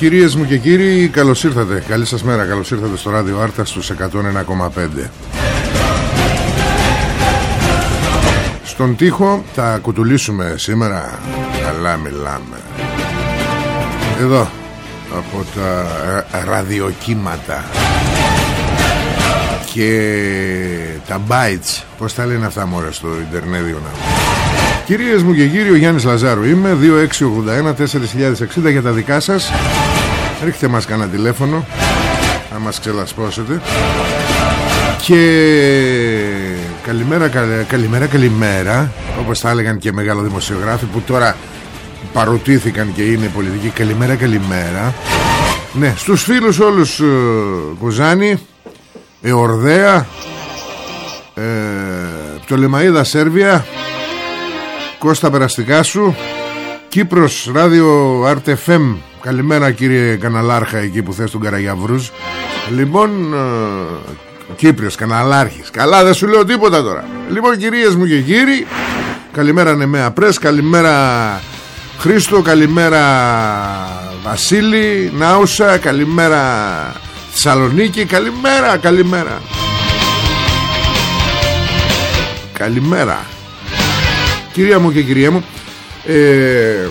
Κυρίες μου και κύριοι, καλώς ήρθατε. Καλή σας μέρα, καλώς ήρθατε στο ράδιο Άρτα στους 101,5. Στον τοίχο θα κουτουλήσουμε σήμερα. Καλά μιλάμε. Εδώ, από τα ραδιοκύματα και τα bytes, πώς τα λένε αυτά μωρέ στο Ιντερνέδιο να Κυρίες μου και κύριοι, ο Γιάννης Λαζάρου είμαι 2681-4060 για τα δικά σας Ρίχτε μας κανένα τηλέφωνο Να μας ξελασπώσετε. Και καλημέρα, καλημέρα, καλημέρα Όπως θα έλεγαν και μεγάλο δημοσιογράφοι Που τώρα παροτήθηκαν και είναι πολιτικοί Καλημέρα, καλημέρα. Ναι, στους φίλους όλους ε, Κουζάνη Εορδέα ε, Πτολεμαίδα Σέρβια Κώστα περαστικά σου Κύπρος Ράδιο RTFM Καλημέρα κύριε Καναλάρχα εκεί που θες τον Καραγιαβρούζ Λοιπόν ε, Κύπριος Καναλάρχης. Καλά δεν σου λέω τίποτα τώρα. Λοιπόν κυρίες μου και κύριοι Καλημέρα Νεμέα Πρέσ Καλημέρα Χρήστο Καλημέρα Βασίλη Νάουσα Καλημέρα Θεσσαλονίκη Καλημέρα Καλημέρα. Καλημέρα. Κυρία μου και κυρία μου ε,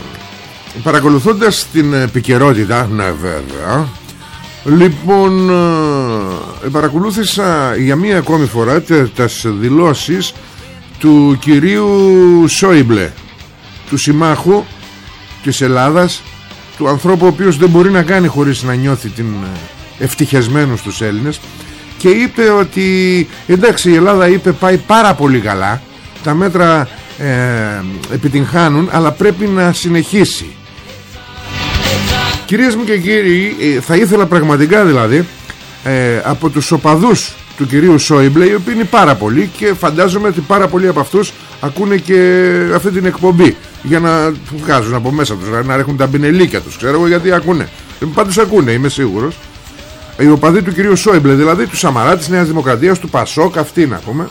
Παρακολουθώντας την επικαιρότητα Ναι βέβαια Λοιπόν ε, Παρακολούθησα για μία ακόμη φορά τις δηλώσεις του κυρίου Σόιμπλε του συμμάχου της Ελλάδας του ανθρώπου ο οποίος δεν μπορεί να κάνει χωρίς να νιώθει την ε, ευτυχισμένο στους Έλληνες και είπε ότι εντάξει η Ελλάδα είπε πάει πάρα πολύ καλά τα μέτρα ε, επιτυγχάνουν αλλά πρέπει να συνεχίσει Κυρίες μου και κύριοι ε, θα ήθελα πραγματικά δηλαδή ε, από τους οπαδούς του κυρίου Σόιμπλε οι οποίοι είναι πάρα πολλοί και φαντάζομαι ότι πάρα πολλοί από αυτούς ακούνε και αυτή την εκπομπή για να βγάζουν από μέσα τους να έχουν τα μπινελίκια τους ξέρω εγώ γιατί ακούνε. Ε, πάντως ακούνε είμαι σίγουρος. Οι οπαδοί του κυρίου Σόιμπλε δηλαδή του Σαμαρά της Νέας Δημοκρατίας του Πασόκ αυτή να πούμε.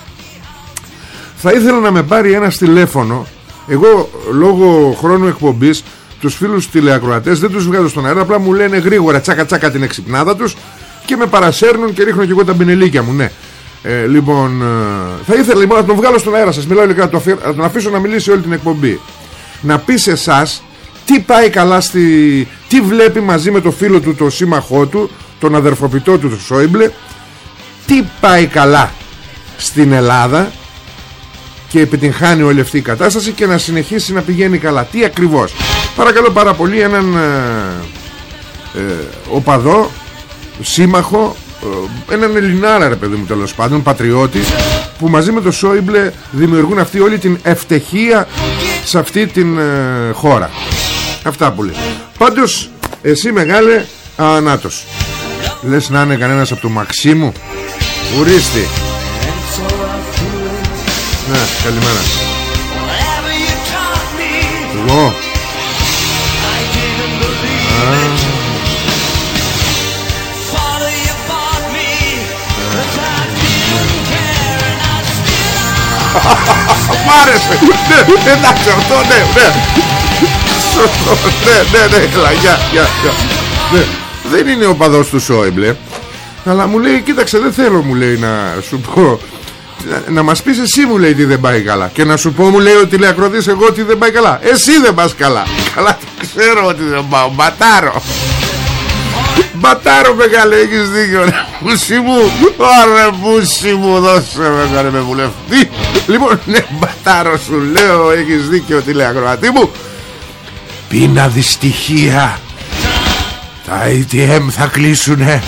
Θα ήθελα να με πάρει ένα τηλέφωνο. Εγώ λόγω χρόνου εκπομπής τους φίλους τηλεακροατές δεν τους βγάζω στον αέρα απλά μου λένε γρήγορα τσάκα τσάκα την εξυπνάδα τους και με παρασέρνουν και ρίχνω και εγώ τα μπινελίκια μου ναι. Ε, λοιπόν ε, θα ήθελα λοιπόν να τον βγάλω στον αέρα σας μιλάω ειλικρινά να τον αφήσω να μιλήσει όλη την εκπομπή. Να πεις σε εσάς τι πάει καλά στη... τι βλέπει μαζί με το φίλο του το σύμμαχό του τον αδερφοποιητό του το Σόιμπλε τι πάει καλά στην Ελλάδα και επιτυγχάνει όλη αυτή η κατάσταση και να συνεχίσει να πηγαίνει καλά. Τι ακριβώς. Παρακαλώ πάρα πολύ έναν ε, ε, οπαδό, σύμμαχο, ε, έναν Ελληνάρα ρε παιδί μου τέλος πάντων, πατριώτης, που μαζί με το Σόιμπλε δημιουργούν αυτή όλη την ευτυχία σε αυτή την ε, χώρα. Αυτά που λέει. Πάντως, εσύ μεγάλε, ανάτος. Λες να είναι κανένας από το Μαξίμου. Ουρίστη. Ναι, καλημέρα. Εγώ. Μ' άρεσε. Ναι εντάξει αυτό ναι ναι. Ναι ναι ναι Έλα γεια γεια. Ναι. Δεν είναι ο παδός του Σόιμπλε αλλά μου λέει κοίταξε δεν θέλω μου λέει να σου πω να μας πεις εσύ μου λέει τι δεν πάει καλά. Και να σου πω μου λέει ότι λέει ακροτής εγώ ότι δεν πάει καλά. Εσύ δεν πας καλά. Καλά ξέρω ότι δεν πάω. Μπατάρω. Μπατάρω μεγάλε έχεις δίκιο ρε πούσι μου. Ωραία πούσι μου δώσε με καλέ με βουλευτή. Λοιπόν ναι μπατάρω σου λέω έχεις δίκιο τι λέει ακροατή μου. Πίνα δυστυχία. Τα ATM θα κλείσουνε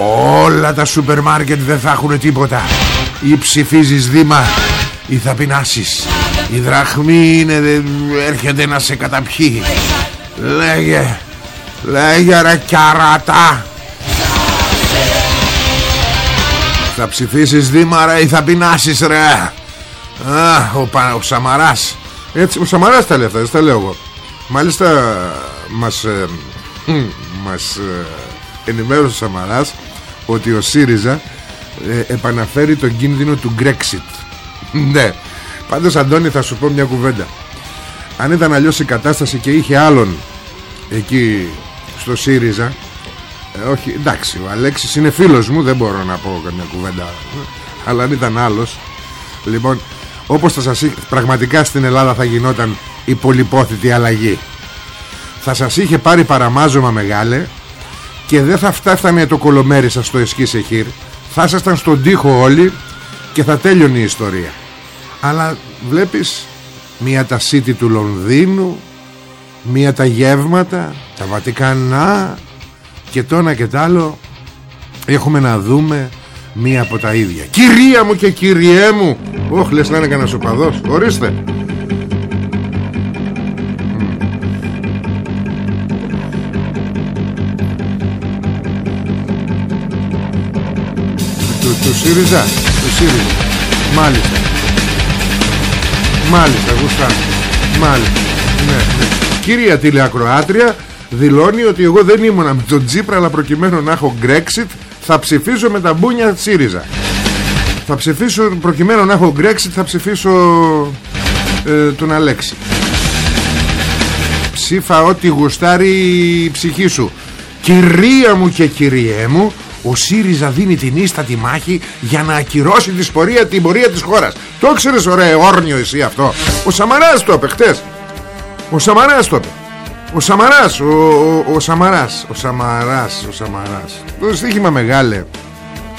Όλα τα σούπερ μάρκετ δεν θα έχουν τίποτα. Ή ψηφίζεις δήμα Ή θα πεινάσεις. Η δραχμή είναι Έρχεται να σε καταπιεί. Λέγε Λέγε ρε κιαρατά Θα ψηφίσεις δήμα ρε Ή θα πεινάσεις ρε. Α, ο, ο Σαμαράς. Έτσι ο Σαμαράς τα λέει αυτά Δεν τα λέω εγώ. Μάλιστα Μας ε, Μας ε, ενημέρωσε ο Σαμαράς ότι ο ΣΥΡΙΖΑ ε, επαναφέρει τον κίνδυνο του Brexit. Ναι. Πάντως Αντώνη θα σου πω μια κουβέντα. Αν ήταν αλλιώς η κατάσταση και είχε άλλον εκεί στο ΣΥΡΙΖΑ ε, όχι εντάξει ο Αλέξης είναι φίλος μου δεν μπορώ να πω καμιά κουβέντα αλλά αν ήταν άλλος λοιπόν όπως θα σας πραγματικά στην Ελλάδα θα γινόταν η πολυπόθητη αλλαγή. Θα σας είχε πάρει παραμάζωμα μεγάλε και δεν θα φτάφτανε το κολομέρι σας στο εσκής εχείρ θα ήσασταν στον τοίχο όλοι και θα τέλειωνε η ιστορία. Αλλά βλέπεις μία τα σίτι του Λονδίνου μία τα γεύματα τα Βατικανά και το ένα και το άλλο έχουμε να δούμε μία από τα ίδια. Κυρία μου και κυριέ μου! Όχ λες να είναι κανένας οπαδός ορίστε Του ΣΥΡΙΖΑ Του ΣΥΡΙΖΑ. Μάλιστα. Μάλιστα γουστά Μάλιστα. Ναι, ναι. Κυρία τηλεακροάτρια Δηλώνει ότι εγώ δεν ήμουνα με τον Τζίπρα Αλλά προκειμένου να έχω Brexit Θα ψηφίσω με τα μπούνια ΣΥΡΙΖΑ. Θα ψηφίσω Προκειμένου να έχω Brexit Θα ψηφίσω ε, Τον Αλέξη. Ψήφα ό,τι γουστάρει η ψυχή σου. Κυρία μου και κυριέ μου ο ΣΥΡΙΖΑ δίνει την ίστατη μάχη για να ακυρώσει τη πορεία, την πορεία της χώρας. Το ξέρεις ωραία όρνιο εσύ αυτό. Ο Σαμαράς το είπε χτες. Ο Σαμαράς το είπε. Ο Σαμαράς, ο, ο, ο Σαμαράς, ο Σαμαράς, ο Σαμαράς. Το στοίχημα μεγάλε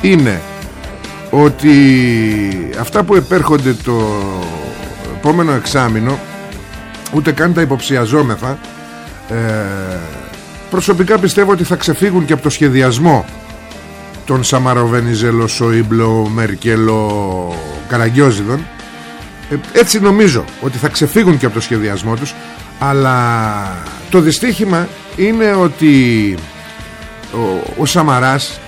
είναι ότι αυτά που επέρχονται το επόμενο εξάμεινο ούτε καν τα υποψιαζόμεθα ε, προσωπικά πιστεύω ότι θα ξεφύγουν και από το σχεδιασμό τον Σαμαροβενιζέλο, Σοϊμπλο, Μερκέλο, Καραγκιόζιδων ε, έτσι νομίζω ότι θα ξεφύγουν και από το σχεδιασμό τους αλλά το δυστύχημα είναι ότι ο, ο Σαμαράς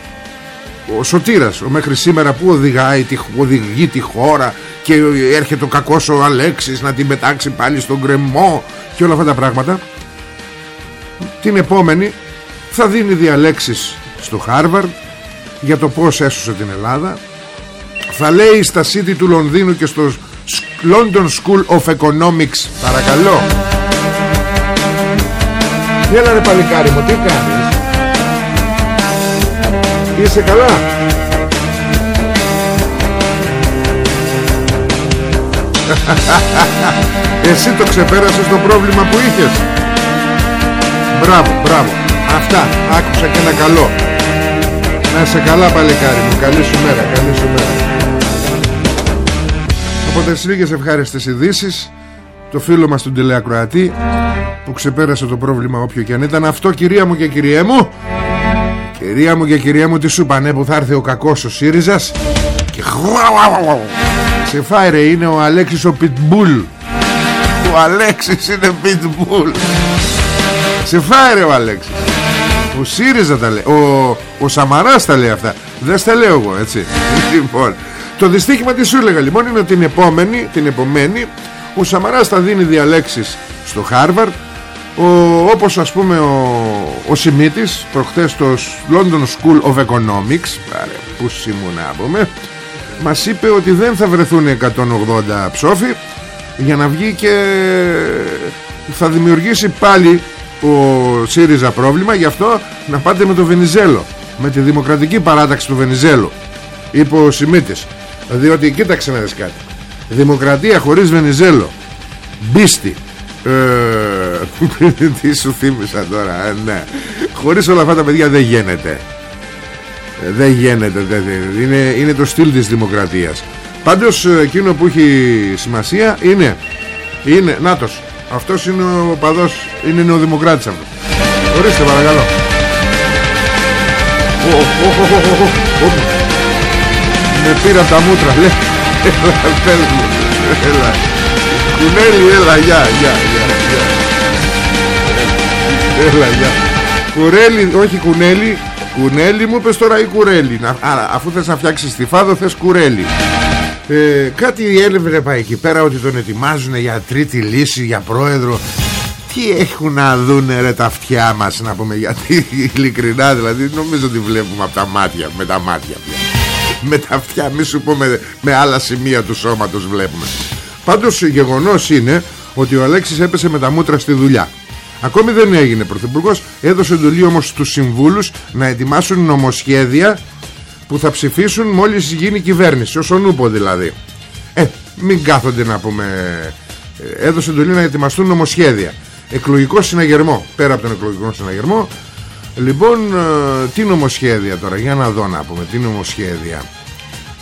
ο Σωτήρας ο μέχρι σήμερα που οδηγάει, οδηγεί τη χώρα και έρχεται ο κακός ο Αλέξης να την πετάξει πάλι στον κρεμό και όλα αυτά τα πράγματα την επόμενη θα δίνει διαλέξεις στο Χάρβαρντ για το πως έσωσε την Ελλάδα. Θα λέει στα City του Λονδίνου και στο London School of Economics. Παρακαλώ. Έλα ρε παλικάρι μου τι κάνεις; Είσαι καλά; Εσύ το ξεπέρασες το πρόβλημα που είχες. Μπράβο, μπράβο. Αυτά, άκουσα και ένα καλό να είσαι καλά παλικάρι μου. Καλή σου μέρα Καλή σου μέρα. Από τις λίγες ευχάριστες ειδήσεις, Το φίλο μας τον τηλεακροατή Που ξεπέρασε το πρόβλημα όποιο και αν ήταν Αυτό κυρία μου και κυριέ μου Κυρία μου και κυρία μου Τι σου 'πανε που θα έρθει ο κακός ο ΣΥΡΙΖΑς Και Σε φάει ρε είναι ο Αλέξης ο Πιτμπούλ Ο Αλέξης είναι Πιτμπούλ Σε φάει ρε ο Αλέξης ο ΣΥΡΙΖΑ τα λέει. Ο, ο Σαμαράς τα λέει αυτά. Δεν στα λέω εγώ έτσι. Λοιπόν Το δυστύχημα τι σου έλεγα λοιπόν Είναι την επόμενη, την επομένη Ο Σαμαράς θα δίνει διαλέξεις στο Χάρβαρντ. Ο, όπως ας πούμε ο, ο Σιμίτης προχτές στο London School of Economics πάρε, που να πούμε μας είπε ότι δεν θα βρεθούν 180 ψόφοι για να βγει και θα δημιουργήσει πάλι ο ΣΥΡΙΖΑ πρόβλημα γι' αυτό να πάτε με το Βενιζέλο με τη δημοκρατική παράταξη του Βενιζέλου είπε ο Σιμίτης. Διότι κοίταξε να δεις κάτι. Δημοκρατία χωρίς Βενιζέλο. Μπίστη. Ε, τι σου θύμισα τώρα ε, ναι. χωρίς όλα αυτά τα παιδιά δεν γίνεται. Ε, δεν γίνεται είναι, είναι το στυλ της δημοκρατίας. Πάντως ε, εκείνο που έχει σημασία είναι είναι νάτος αυτός είναι ο παδός είναι νεοδημοκράτης αυτός. Ορίστε παρακαλώ. Με πήρα τα μούτρα λέει έλα έλα. Κουνέλι έλα γεια γεια γεια έλα γεια. Κουρέλι όχι κουνέλι. Κουνέλι μου πες τώρα ή κουρέλι. Άρα αφού θες να φτιάξεις τη φάδο θες κουρέλι ε, κάτι έλεγε εκεί πέρα ότι τον ετοιμάζουν για τρίτη λύση για πρόεδρο. Τι έχουν να δούνε ρε τα αυτιά μας να πούμε γιατί ειλικρινά δηλαδή νομίζω ότι βλέπουμε από τα μάτια με τα μάτια πια. Με τα αυτιά μη σου πούμε με άλλα σημεία του σώματος βλέπουμε. Πάντως γεγονός είναι ότι ο Αλέξης έπεσε με τα μούτρα στη δουλειά. Ακόμη δεν έγινε πρωθυπουργός Έδωσε εντολή όμως στους συμβούλους Να ετοιμάσουν νομοσχέδια Που θα ψηφίσουν μόλις γίνει κυβέρνηση Ως ονούπο δηλαδή. Ε μην κάθονται να πούμε ε, Έδωσε εντολή να ετοιμαστούν νομοσχέδια. Εκλογικό συναγερμό Πέρα από τον εκλογικό συναγερμό. Λοιπόν ε, τι νομοσχέδια τώρα Για να δω να πούμε τι νομοσχέδια.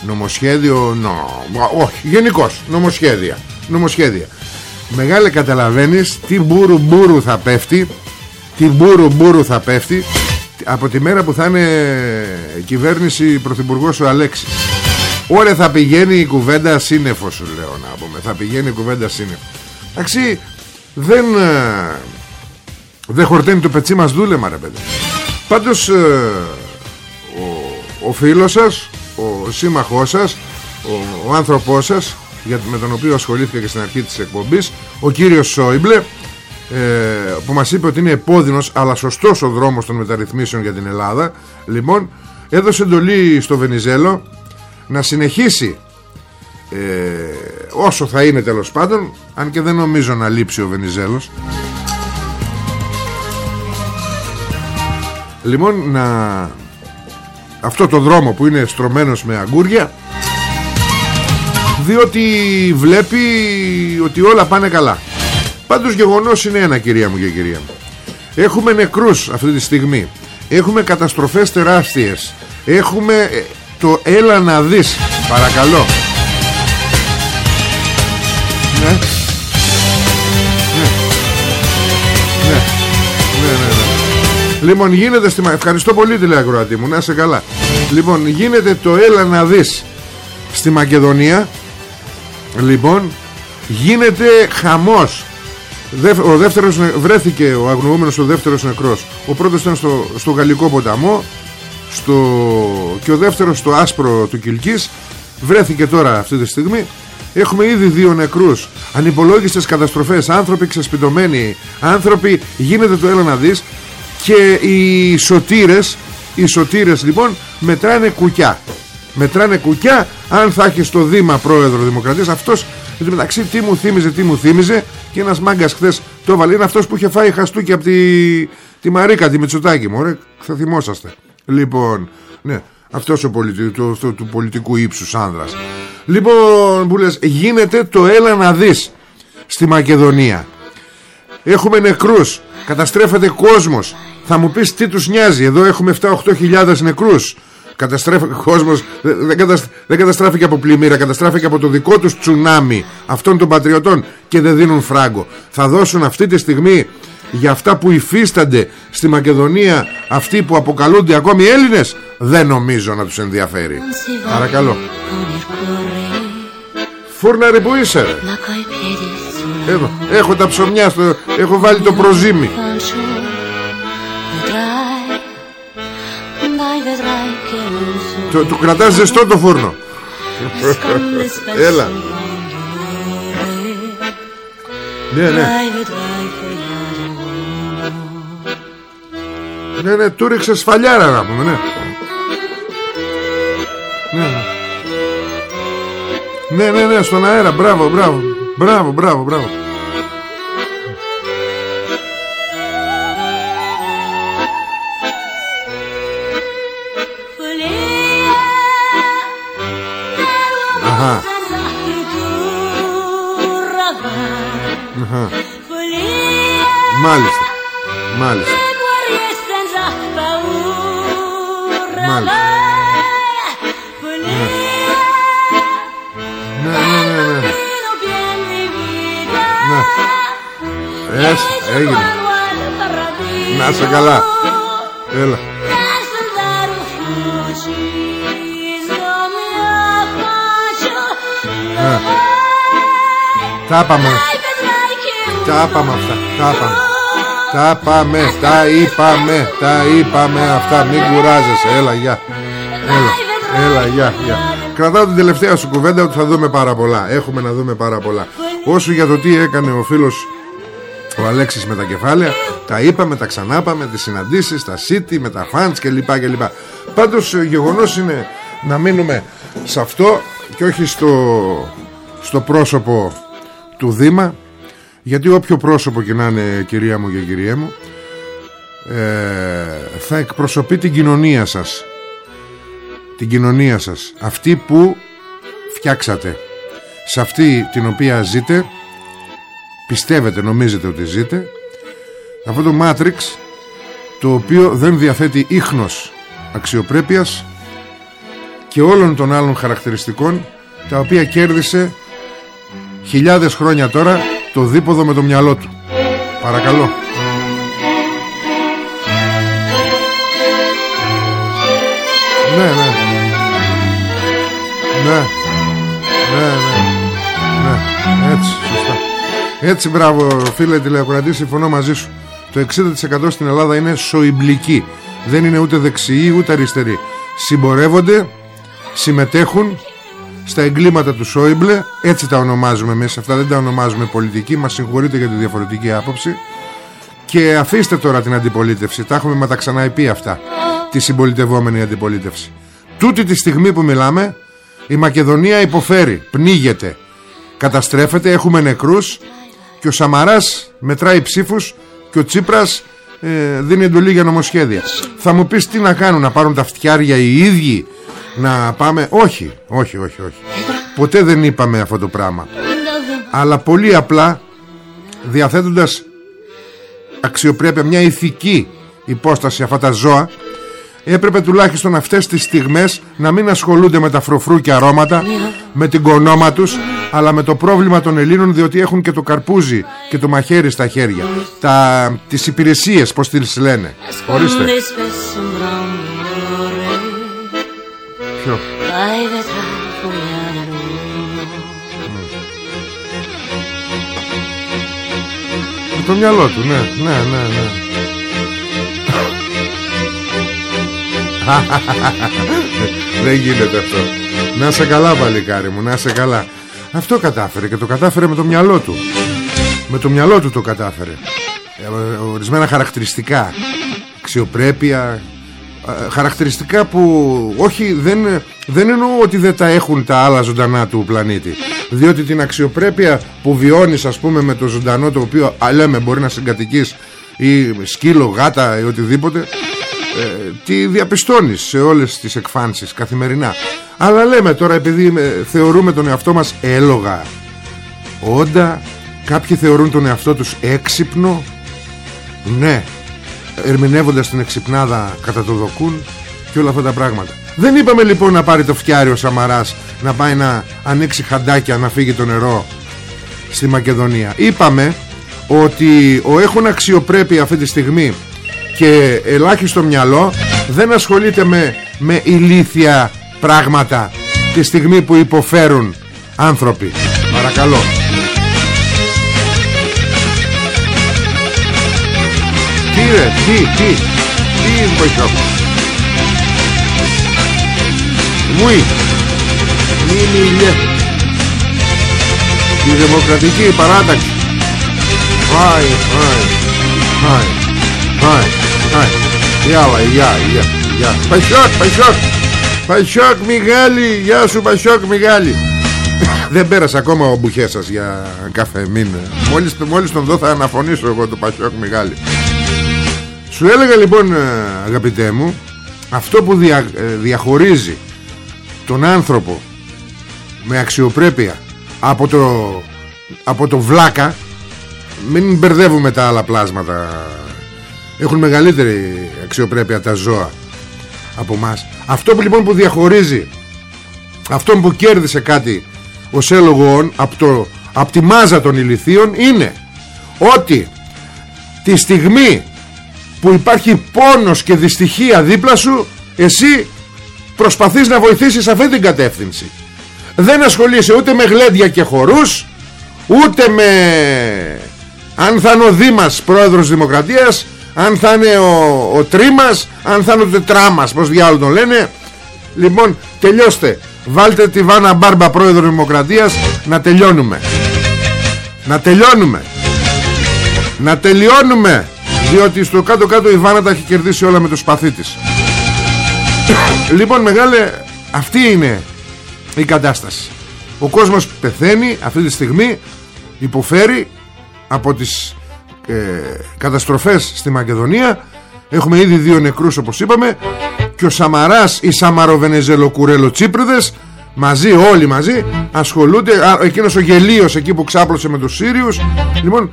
Νομοσχέδιο νο, Όχι γενικώς νομοσχέδια Νομοσχέδια. Μεγάλε καταλαβαίνεις τι μπούρου μπούρου θα πέφτει Τι μπούρου μπούρου θα πέφτει Από τη μέρα που θα είναι κυβέρνηση πρωθυπουργός ο Αλέξης. Ωραία θα πηγαίνει η κουβέντα σύννεφος σου λέω να πούμε. Θα πηγαίνει η κουβέντα σύννεφος. Εντάξει δεν ε, Δεν χορταίνει το πετσί μας δούλεμα ρε παιδί. Πάντως ε, ο, ο φίλος σας Ο σύμμαχός σας Ο, ο άνθρωπός σας με τον οποίο ασχολήθηκα και στην αρχή της εκπομπής ο κύριος Σόιμπλε ε, που μας είπε ότι είναι επώδυνος αλλά σωστός ο δρόμος των μεταρρυθμίσεων για την Ελλάδα. Λοιπόν έδωσε εντολή στο Βενιζέλο να συνεχίσει ε, όσο θα είναι τέλος πάντων αν και δεν νομίζω να λείψει ο Βενιζέλος. Λοιπόν να αυτό το δρόμο που είναι στρωμένος με αγκούρια διότι βλέπει ότι όλα πάνε καλά πάντως γεγονός είναι ένα κυρία μου και κυρία μου. Έχουμε νεκρούς αυτή τη στιγμή. Έχουμε καταστροφές τεράστιες. Έχουμε ε, το έλα να δεις παρακαλώ. Ναι. Ναι. Ναι ναι ναι, ναι. Λοιπόν γίνεται στη... Ευχαριστώ πολύ τηλεακροατή μου. Να είσαι καλά. Λοιπόν γίνεται το έλα να δεις Στη Μακεδονία. Λοιπόν γίνεται χαμός ο δεύτερος βρέθηκε ο αγνοούμενος ο δεύτερος νεκρός. Ο πρώτος ήταν στο, στο Γαλλικό ποταμό στο, και ο δεύτερος στο άσπρο του Κιλκής βρέθηκε τώρα αυτή τη στιγμή. Έχουμε ήδη δύο νεκρούς. Ανυπολόγιστες καταστροφές. Άνθρωποι ξεσπιτωμένοι. Άνθρωποι γίνεται το έλα να δεις. Και οι σωτήρες οι σωτήρες λοιπόν μετράνε κουκιά μετράνε κουκιά αν θα έχεις στο Δήμα πρόεδρο Δημοκρατίας. Αυτός μεταξύ τι μου θύμιζε τι μου θύμιζε. Και ένας μάγκας χθες το έβαλε. Είναι αυτός που είχε φάει χαστούκι από τη, τη Μαρίκα τη Μητσοτάκη μου ωραία θα θυμόσαστε. Λοιπόν ναι αυτός ο πολιτι... του πολιτικού ύψους άνδρας. Λοιπόν που λες γίνεται το έλα να δεις στη Μακεδονία έχουμε νεκρούς. Καταστρέφεται κόσμος. Θα μου πεις τι τους νοιάζει. Εδώ έχουμε 7-8 χιλιάδες νεκρούς Καταστρέφει ο κόσμος δεν, δεν καταστράφηκε από πλημμύρα Καταστράφηκε από το δικό τους τσουνάμι Αυτών των πατριωτών Και δεν δίνουν φράγκο. Θα δώσουν αυτή τη στιγμή για αυτά που υφίστανται στη Μακεδονία αυτοί που αποκαλούνται ακόμη Έλληνες; Δεν νομίζω να τους ενδιαφέρει. Παρακαλώ. Φούρναρη που είσαι ρε; Εδώ, έχω τα ψωμιά στο, έχω βάλει το προζύμι το, του κρατάς ζεστό το φούρνο. Έλα. Ναι ναι. Ναι ναι του ρίξε σφαλιάρα να πούμε ναι. Ναι ναι. Ναι ναι ναι στον αέρα Μπράβο μπράβο. Μπράβο μπράβο μπράβο Αχα. Αχα. Μάλιστα. Μάλιστα. Μάλιστα. Ναι ναι ναι ναι. Ναι. Έσαι, έγινε. Να σε καλά. Έλα Τα πάμε Τα πάμε αυτά. Τα πάμε Τα πάμε Τα είπαμε. Τα είπαμε αυτά. Μην κουράζεσαι. Έλα γεια. Έλα. Έλα γεια γεια. Κρατάω την τελευταία σου κουβέντα ότι θα δούμε πάρα πολλά. Έχουμε να δούμε πάρα πολλά. Όσο για το τι έκανε ο φίλος ο Αλέξης με τα κεφάλαια Τα είπαμε, τα ξανάπαμε Τις συναντήσεις, τα city, με τα fans κλπ κλπ. Πάντως ε, γεγονός είναι Να μείνουμε σε αυτό Και όχι στο, στο πρόσωπο Του Δήμα Γιατί όποιο πρόσωπο και να είναι Κυρία μου και κυρία μου ε, Θα εκπροσωπεί την κοινωνία σας. Την κοινωνία σας. Αυτή που φτιάξατε. Σε αυτή την οποία ζείτε πιστεύετε, νομίζετε ότι ζείτε αυτό το Matrix το οποίο δεν διαθέτει ίχνος αξιοπρέπειας και όλων των άλλων χαρακτηριστικών τα οποία κέρδισε χιλιάδες χρόνια τώρα το δίποδο με το μυαλό του. Παρακαλώ. Ναι ναι. Ναι. Ναι ναι. Ναι. Έτσι σωστά. Έτσι μπράβο φίλε τηλεοκρατή συμφωνώ μαζί σου. Το 60% στην Ελλάδα είναι σοϊμπλικοί Δεν είναι ούτε δεξιοί ούτε αριστεροί. Συμπορεύονται Συμμετέχουν Στα εγκλήματα του Σόιμπλε. Έτσι τα ονομάζουμε εμείς Αυτά δεν τα ονομάζουμε πολιτική Μας συγχωρείτε για τη διαφορετική άποψη. Και αφήστε τώρα την αντιπολίτευση Τα έχουμε μεταξαναεπεί αυτά Τη συμπολιτευόμενη αντιπολίτευση. Τούτη τη στιγμή που μιλάμε Η Μακεδονία υποφέρει Πνίγεται Καταστρέφεται Έχουμε νεκρούς και ο Σαμαράς μετράει ψήφους και ο Τσίπρας ε, δίνει εντολή για νομοσχέδια. Θα μου πεις τι να κάνουν να πάρουν τα φτιάρια οι ίδιοι να πάμε όχι, όχι, όχι, όχι ποτέ δεν είπαμε αυτό το πράγμα αλλά πολύ απλά διαθέτοντας αξιοπρέπεια μια ηθική υπόσταση αυτά τα ζώα έπρεπε τουλάχιστον αυτές τις στιγμές να μην ασχολούνται με τα φροφρού και αρώματα με την κονόμα τους αλλά με το πρόβλημα των Ελλήνων διότι έχουν και το καρπούζι και το μαχαίρι στα χέρια τα, τις υπηρεσίες πως τις λένε ορίστε Ποιο Με το μυαλό του ναι ναι ναι ναι. Δεν γίνεται αυτό. Να σε καλά παλικάρι μου Να σε καλά. Αυτό κατάφερε και το κατάφερε με το μυαλό του. Με το μυαλό του το κατάφερε. Ε, Ορισμένα χαρακτηριστικά. Αξιοπρέπεια ε, Χαρακτηριστικά που Όχι δεν, δεν εννοώ ότι δεν τα έχουν Τα άλλα ζωντανά του πλανήτη. Διότι την αξιοπρέπεια που βιώνεις Ας πούμε με το ζωντανό το οποίο α, λέμε μπορεί να συγκατοικείς Ή σκύλο, γάτα ή οτιδήποτε ε, τι διαπιστώνεις σε όλες τις εκφάνσεις καθημερινά. Αλλά λέμε τώρα επειδή θεωρούμε τον εαυτό μας έλογα όντα κάποιοι θεωρούν τον εαυτό τους έξυπνο ναι ερμηνεύοντας την εξυπνάδα κατά το δοκούν και όλα αυτά τα πράγματα. Δεν είπαμε λοιπόν να πάρει το φτιάρι ο Σαμαράς να πάει να ανοίξει χαντάκια να φύγει το νερό στη Μακεδονία. Είπαμε ότι ο έχουν αξιοπρέπεια αυτή τη στιγμή και ελάχιστο μυαλό δεν ασχολείται με, με ηλίθια πράγματα τη στιγμή που υποφέρουν άνθρωποι. Παρακαλώ ρε τι τι τι βοηθώ Μουι μη μιλιέ. Η δημοκρατική παράταξη. Πάει πάει πάει πάει πάει Γιάλα, γεια, γεια, γεια. Πασιόκ, Πασιόκ. Πασιόκ Μιγάλη, γεια σου Πασιόκ Μιγάλη. Δεν πέρασε ακόμα ο μπουχές σας για κάθε μήνα μόλις, μόλις τον δω θα αναφωνήσω εγώ το Πασιόκ Μιγάλη Σου έλεγα λοιπόν ε, αγαπητέ μου Αυτό που δια, ε, διαχωρίζει τον άνθρωπο με αξιοπρέπεια από το, από το βλάκα μην μπερδεύουμε τα άλλα πλάσματα. Έχουν μεγαλύτερη αξιοπρέπεια τα ζώα από μας. Αυτό που λοιπόν που διαχωρίζει αυτό που κέρδισε κάτι ως έλογο από, το, από τη μάζα των ηλιθείων είναι ότι τη στιγμή που υπάρχει πόνος και δυστυχία δίπλα σου εσύ προσπαθείς να βοηθήσεις αυτή την κατεύθυνση. Δεν ασχολείσαι ούτε με γλέντια και χορούς ούτε με αν θα είναι ο Δήμας πρόεδρος Δημοκρατίας αν θα είναι ο, ο Τρίμας αν θα είναι ο Τετράμας πως διάλογο τον λένε. Λοιπόν τελειώστε. Βάλτε τη Βάνα Μπάρμπα πρόεδρο Δημοκρατίας να τελειώνουμε. Να τελειώνουμε. Να τελειώνουμε διότι στο κάτω κάτω η Βάνα τα έχει κερδίσει όλα με το σπαθί της. Λοιπόν μεγάλε αυτή είναι η κατάσταση. Ο κόσμος πεθαίνει αυτή τη στιγμή υποφέρει από τις ε, καταστροφές στη Μακεδονία. Έχουμε ήδη δύο νεκρούς όπως είπαμε και ο Σαμαράς οι Σαμαροβενεζελοκουρελοτσίπριδες μαζί όλοι μαζί ασχολούνται. Α, εκείνος ο γελίος εκεί που ξάπλωσε με τους Σύριους. Λοιπόν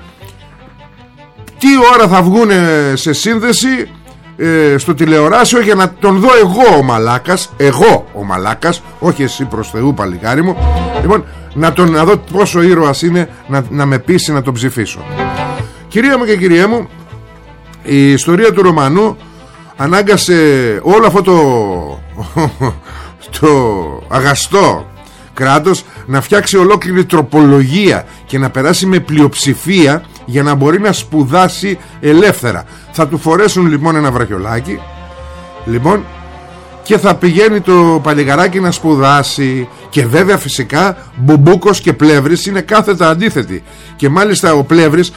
τι ώρα θα βγουν σε σύνδεση ε, στο τηλεοράσιο για να τον δω εγώ ο Μαλάκας εγώ ο Μαλάκας όχι εσύ προς Θεού παλικάρι μου. Λοιπόν να, τον, να δω πόσο ήρωας είναι να, να με πείσει να τον ψηφίσω. Κυρία μου και κυρία μου η ιστορία του Ρωμανού ανάγκασε όλο αυτό το, το αγαστό κράτος να φτιάξει ολόκληρη τροπολογία και να περάσει με πλειοψηφία για να μπορεί να σπουδάσει ελεύθερα. Θα του φορέσουν λοιπόν ένα βραχιολάκι λοιπόν και θα πηγαίνει το παλιγαράκι να σπουδάσει. Και βέβαια φυσικά Μπουμπούκος και Πλεύρης είναι κάθετα αντίθετοι. Και μάλιστα ο Πλεύρης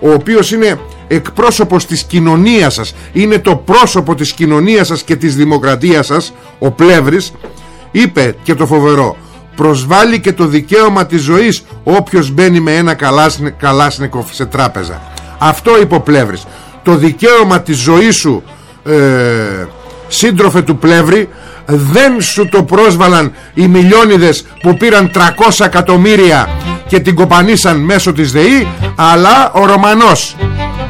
ο οποίος είναι εκπρόσωπος της κοινωνίας σας είναι το πρόσωπο της κοινωνίας σας και της δημοκρατίας σας ο Πλεύρης είπε και το φοβερό προσβάλλει και το δικαίωμα της ζωής όποιος μπαίνει με ένα καλάσνικοφ σε τράπεζα. Αυτό είπε ο Πλεύρης το δικαίωμα της ζωής σου ε, σύντροφε του Πλεύρη δεν σου το πρόσβαλαν οι μιλιόνιδες που πήραν 300 εκατομμύρια και την κοπανίσαν μέσω της ΔΕΗ αλλά ο Ρωμανός.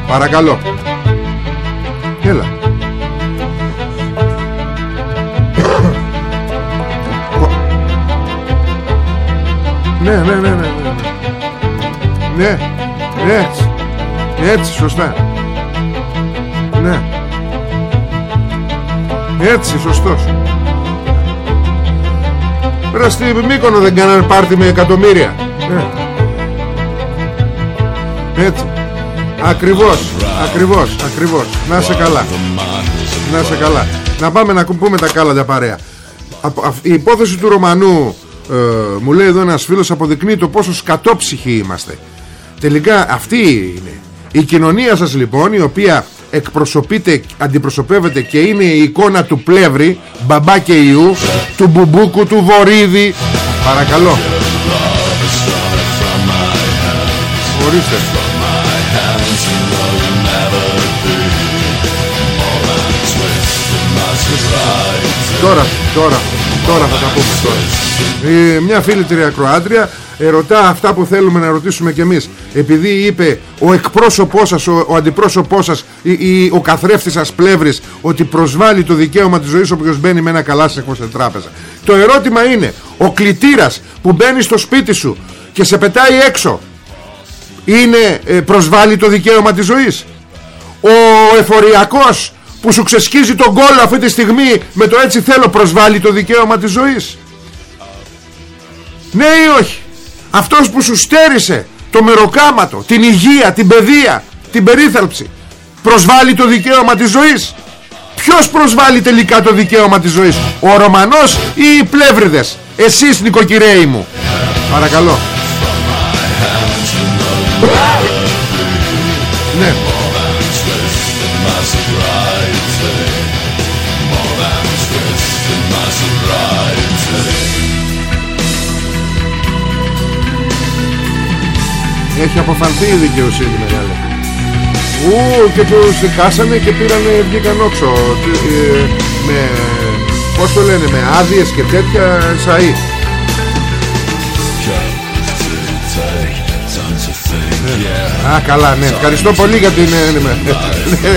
Παρακαλώ. Έλα ναι ναι ναι ναι ναι. Ναι έτσι. Έτσι σωστά. Ναι. Έτσι σωστός. Πέρα στη Μύκονο δεν κάνανε πάρτι με εκατομμύρια. Ναι. Έτσι. Ακριβώς Ακριβώς Ακριβώς. Να σε καλά. Να σε καλά. Να πάμε να πούμε τα κάλαντα παρέα. Η υπόθεση του Ρωμανού ε, Μου λέει εδώ ένας φίλος Αποδεικνύει το πόσο σκατόψυχοι είμαστε. Τελικά αυτή είναι. Η κοινωνία σας λοιπόν Η οποία εκπροσωπείται, αντιπροσωπεύεται και είναι η εικόνα του Πλεύρη μπαμπά και ιού του Μπουμπούκου, του Βορύδη. Παρακαλώ. Ορίστε. Τώρα, τώρα, τώρα θα τα πούμε τώρα. Ε, μια φίλη Κροάτρια ερωτά αυτά που θέλουμε να ρωτήσουμε κι εμείς. Επειδή είπε ο εκπρόσωπός σας ο, ο αντιπρόσωπός σας η, ο καθρέφτης σας πλεύρης ότι προσβάλλει το δικαίωμα της ζωής όποιος μπαίνει με ένα καλά σε τράπεζα. Το ερώτημα είναι ο κλητήρας που μπαίνει στο σπίτι σου και σε πετάει έξω είναι ε, προσβάλλει το δικαίωμα της ζωής; Ο εφοριακός που σου ξεσκίζει τον κόλλο αυτή τη στιγμή με το έτσι θέλω προσβάλλει το δικαίωμα της ζωής. Ναι ή όχι; Αυτός που σου στέρισε το μεροκάματο, την υγεία, την παιδεία, την περίθαλψη προσβάλλει το δικαίωμα της ζωής; Ποιος προσβάλλει τελικά το δικαίωμα της ζωής Ο Ρωμανός ή οι πλεύριδες; Εσείς νοικοκυρέοι μου. Παρακαλώ. Ναι Έχει αποφανθεί η δικαιοσύνη μεγάλη. Ου, και τους κάσανε και πήρανε, βγήκαν όξω. Ε, με, πώς το λένε, με άδειες και τέτοια σαΐ. Α, καλά, ναι. Ευχαριστώ πολύ για την ενημέρωση.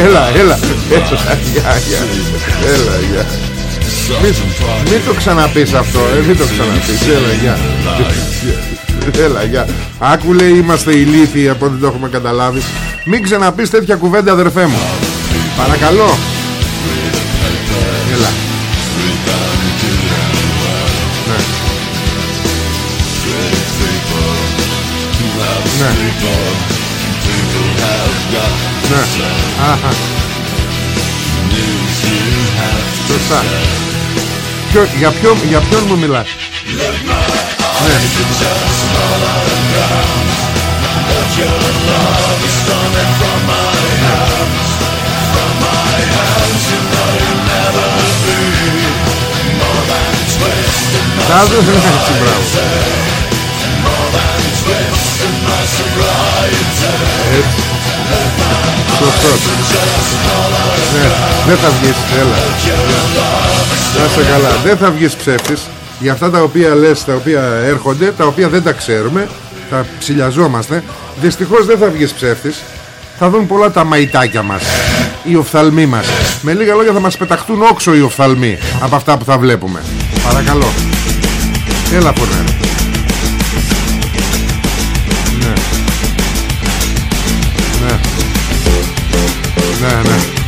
Έλα, έλα. Έλα, γεια. Μην το ξαναπείς αυτό, ε, μην το ξαναπείς. Έλα, γεια. Έλα, γεια. Άκου λέει είμαστε ηλίθιοι από ό,τι το έχουμε καταλάβει. Μην ξαναπείς τέτοια κουβέντα αδερφέ μου. Παρακαλώ. Έλα. Ναι. Ναι. Αχα. Σωστά. Ποιο, για, ποιον, για ποιον μου μιλάς; Ναι Θα δω έτσι μπράβο ναι, δεν θα βγεις Έλα Να σε καλά Δεν θα βγεις ψεύτης Για αυτά τα οποία λες Τα οποία έρχονται Τα οποία δεν τα ξέρουμε Τα ψηλιαζόμαστε Δυστυχώς δεν θα βγεις ψεύτης. Θα δουν πολλά τα μαϊτάκια μας Οι οφθαλμοί μας. Με λίγα λόγια θα μας πεταχτούν όξο οι οφθαλμοί Από αυτά που θα βλέπουμε. Παρακαλώ. Έλα πονέρα ναι, ναι. Ναι.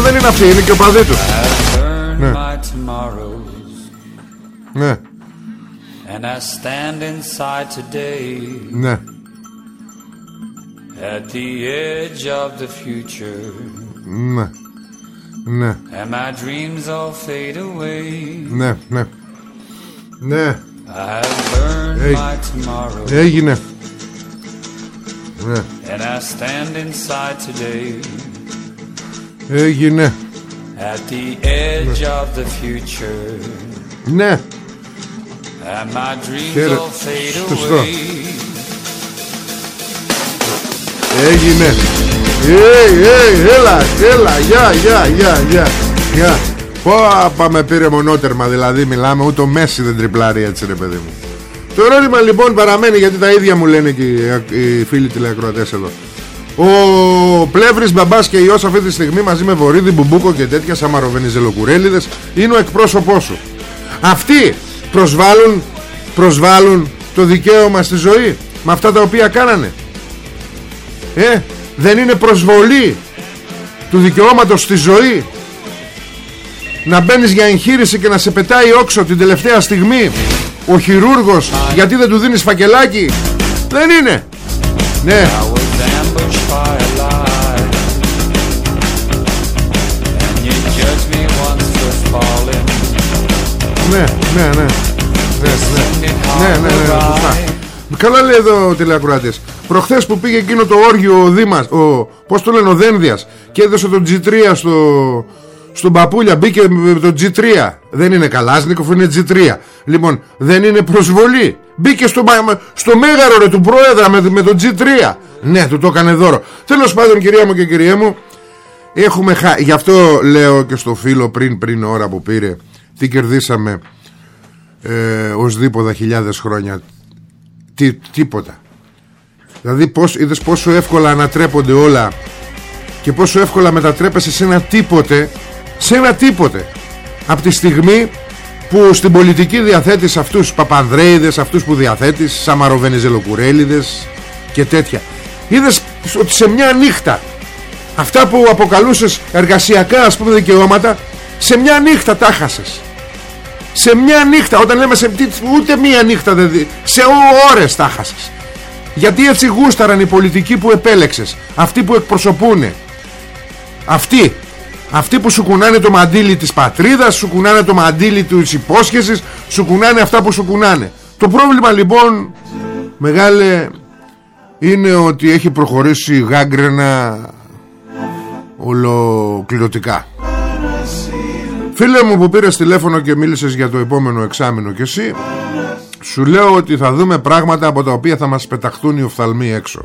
Μα δεν είναι αυτή, είναι και ο παδί τους. Ναι. Ναι. And I stand inside today. Ναι. At the edge of the future. Ναι. Ναι. And my dreams all fade away. Ναι, ναι. Ναι. Έγινε ναι. Έγινε. At the edge of the future. Ναι. And my dreams all fade away. Έγινε. Hey, hey, έλα, έλα, γεια, γεια, γεια, γεια, γεια. Πω πάμε πήρε μονότερμα Δηλαδή μιλάμε ούτε ο Μέση δεν τριπλάρει έτσι ρε παιδί μου. Το ερώτημα λοιπόν παραμένει Γιατί τα ίδια μου λένε και οι φίλοι τηλεακροατές εδώ ο Πλεύρης Μπαμπάς και Υιός αυτή τη στιγμή μαζί με Βορύδη, Μπουμπούκο και τέτοια Σαμαροβενιζελοκουρέλιδες είναι ο εκπρόσωπός σου. Αυτοί προσβάλλουν, προσβάλλουν το δικαίωμα στη ζωή με αυτά τα οποία κάνανε. Ε, δεν είναι προσβολή του δικαιώματος στη ζωή να μπαίνεις για εγχείρηση και να σε πετάει όξο την τελευταία στιγμή ο χειρούργος γιατί δεν του δίνεις φακελάκι δεν είναι ναι ναι, ναι, ναι. ναι, ναι. ναι καλά λέει εδώ ο τηλεακροάτης. Προχθές που πήγε εκείνο το όργιο ο Δήμας, ο, πώς το λένε, ο Δένδιας και έδωσε τον G3 στο, στον Παπούλια, μπήκε με τον G3. Δεν είναι Καλάσνικοφ, είναι G3. Λοιπόν, δεν είναι προσβολή. Μπήκε στο, στο μέγαρο ρε, του πρόεδρα με, με το G3 Ναι του το έκανε δώρο. Τέλος πάντων κυρία μου και κυρία μου Έχουμε χα... Γι' αυτό λέω και στο φίλο πριν πριν ώρα που πήρε Τι κερδίσαμε ε, Ως δίποδα χιλιάδες χρόνια. Τι, Τίποτα. Δηλαδή πώς, είδες πόσο εύκολα ανατρέπονται όλα και πόσο εύκολα μετατρέπεσαι σε ένα τίποτε σε ένα τίποτε. Από τη στιγμή που στην πολιτική διαθέτεις αυτούς τους παπανδρέιδες αυτούς που διαθέτεις σαμαροβενιζελοκουρέλιδες και τέτοια. Είδες ότι σε μια νύχτα αυτά που αποκαλούσες εργασιακά ας πούμε δικαιώματα σε μια νύχτα τα χάσες. Σε μια νύχτα όταν λέμε σε, ούτε μια νύχτα δεν σε ώρες τα χάσες. Γιατί έτσι γούσταραν οι πολιτικοί που επέλεξες αυτοί που εκπροσωπούνε. Αυτοί αυτοί που σου κουνάνε το μαντίλι της πατρίδας Σου κουνάνε το μαντίλι της υπόσχεσης Σου κουνάνε αυτά που σου κουνάνε. Το πρόβλημα λοιπόν Μεγάλε Είναι ότι έχει προχωρήσει γάγκρενα Ολοκληρωτικά. Φίλε μου που πήρες τηλέφωνο και μίλησες για το επόμενο εξάμεινο και εσύ Σου λέω ότι θα δούμε πράγματα από τα οποία θα μας πεταχτούν οι οφθαλμοί έξω.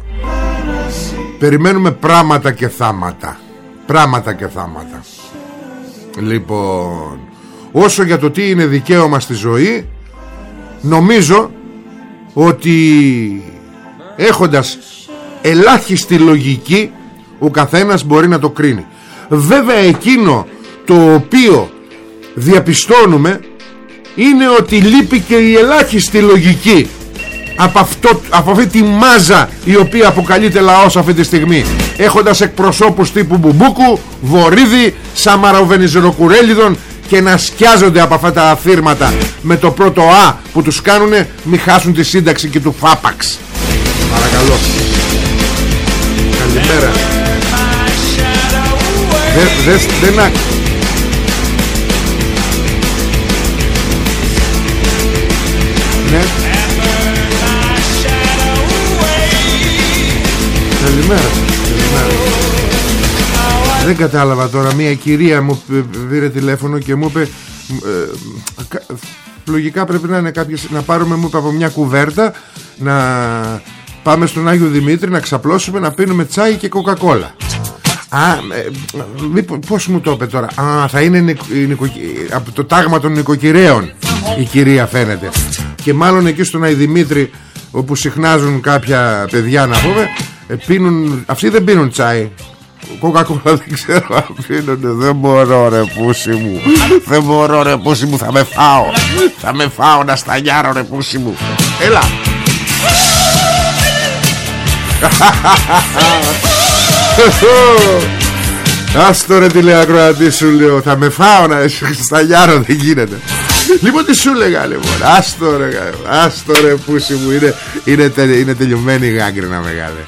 Περιμένουμε πράγματα και θάματα Πράγματα και θάματα. Λοιπόν Όσο για το τι είναι δικαίωμα στη ζωή Νομίζω ότι έχοντας ελάχιστη λογική ο καθένας μπορεί να το κρίνει. Βέβαια εκείνο το οποίο διαπιστώνουμε είναι ότι λείπει και η ελάχιστη λογική από, αυτό, από αυτή τη μάζα η οποία αποκαλείται λαός αυτή τη στιγμή έχοντας εκπροσώπους τύπου Μπουμπούκου, Βορύδη, Σαμαροβενιζεροκουρέλιδων και να σκιάζονται από αυτά τα αφήρματα με το πρώτο Α που τους κάνουνε μη χάσουν τη σύνταξη και του Φάπαξ παρακαλώ καλημέρα δεν, δεν, δεν, Ναι. Καλημέρα. Καλημέρα. Δεν κατάλαβα τώρα. Μια κυρία μου πήρε τηλέφωνο και μου είπε ε, Λογικά πρέπει να είναι κάποιες Να πάρουμε μου είπε από μια κουβέρτα Να πάμε στον Άγιο Δημήτρη Να ξαπλώσουμε να πίνουμε τσάι και κοκακόλα Α, ε, πώς μου το είπε τώρα. Α, θα είναι από το τάγμα των νοικοκυρέων Η κυρία φαίνεται. Και μάλλον εκεί στον Άγιο Δημήτρη Όπου συχνάζουν κάποια παιδιά να πούμε ε, πίνουν, Αυτοί δεν πίνουν τσάι Κοκακόλα δεν ξέρω αν πίνονται Δεν μπορώ ρε πούσι μου. Δεν μπορώ ρε πούσι μου Θα με φάω. Θα με φάω να σταγιάρω ρε πούσι μου. Έλα. Άστο ρε τηλεακροατή σου λέω. Θα με φάω να σταγιάρω δεν γίνεται. Λοιπόν τι σου λέγα λοιπόν. Άστο ρε, άστο ρε πούσι μου. Είναι, είναι, είναι τελειωμένη η γάγκρινα μεγάλε.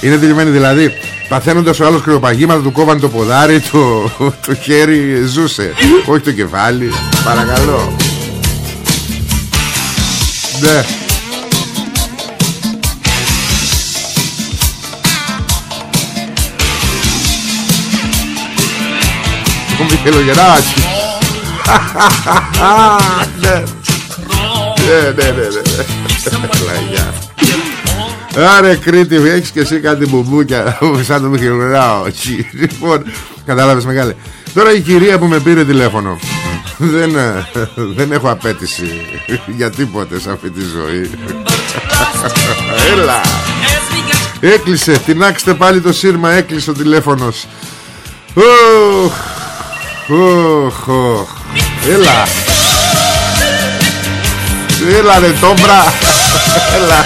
Είναι τελειωμένη δηλαδή Παθαίνοντας ο άλλος κρυοπαγήματα Του κόβαν το ποδάρι Το, το χέρι ζούσε. Όχι το κεφάλι Παρακαλώ. Ναι. Ο Μιχελογεράκης Ναι. Ναι ναι ναι ναι Άρε Κρήτη έχεις και εσύ κάτι μπουμπούκια Σαν το Μιχελογεράκη Λοιπόν κατάλαβες μεγάλη Τώρα η κυρία που με πήρε τηλέφωνο δεν, δεν έχω απέτηση για τίποτε σε αυτή τη ζωή Έλα Έκλεισε, τεινάξτε πάλι το σύρμα Έκλεισε ο τηλέφωνος Οχ, οχ. Έλα. Έλα ρε τόμπρα. Έλα.